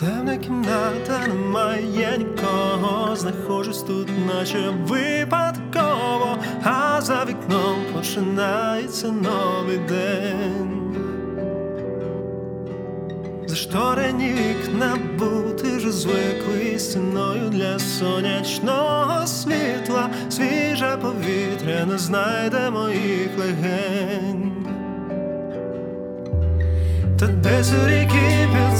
Темна кімната, немає нікого, знаходжусь тут, наче випадково, а за вікном починається новий день. Зашторені вікна бути вже звикли стіною для сонячного світла, свіже повітря не знайде моїх легень. Та десь у ріки під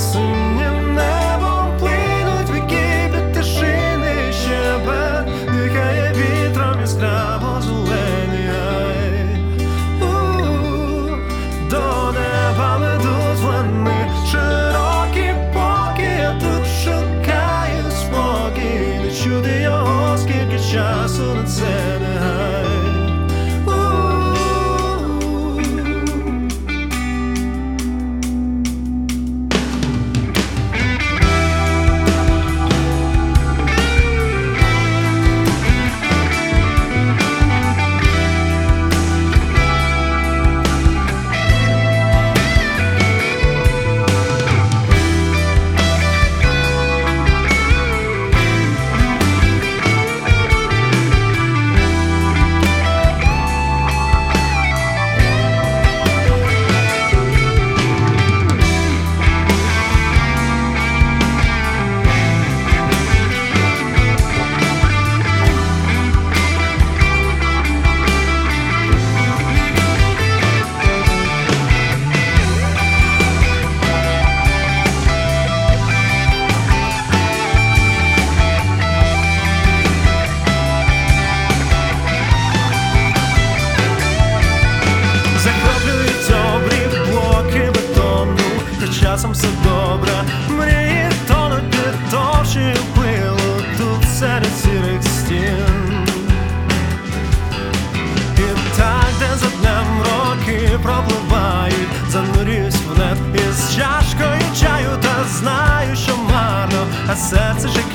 пилу тут серед сірих. І так, де за днем роки пропливають, занурююсь в із чашкою чаю, та знаю, що марно, а серце чекаю